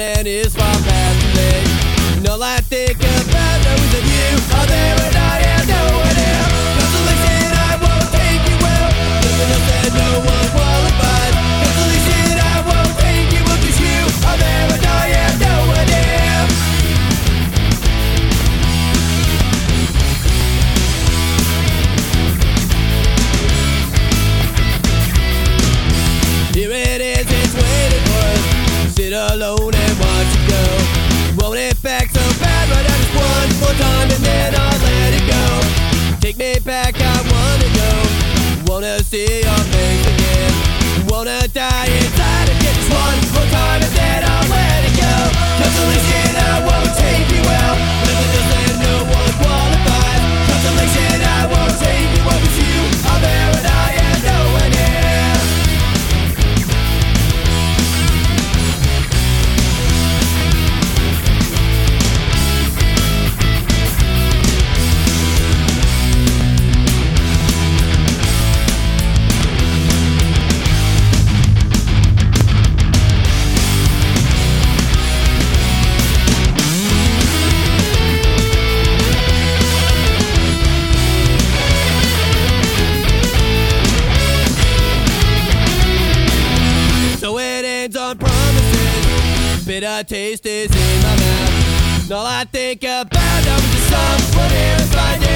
and it's my pathway. No light. see amazing if you wanna die bitter taste is in my mouth. And all I think about now is the sun, what is?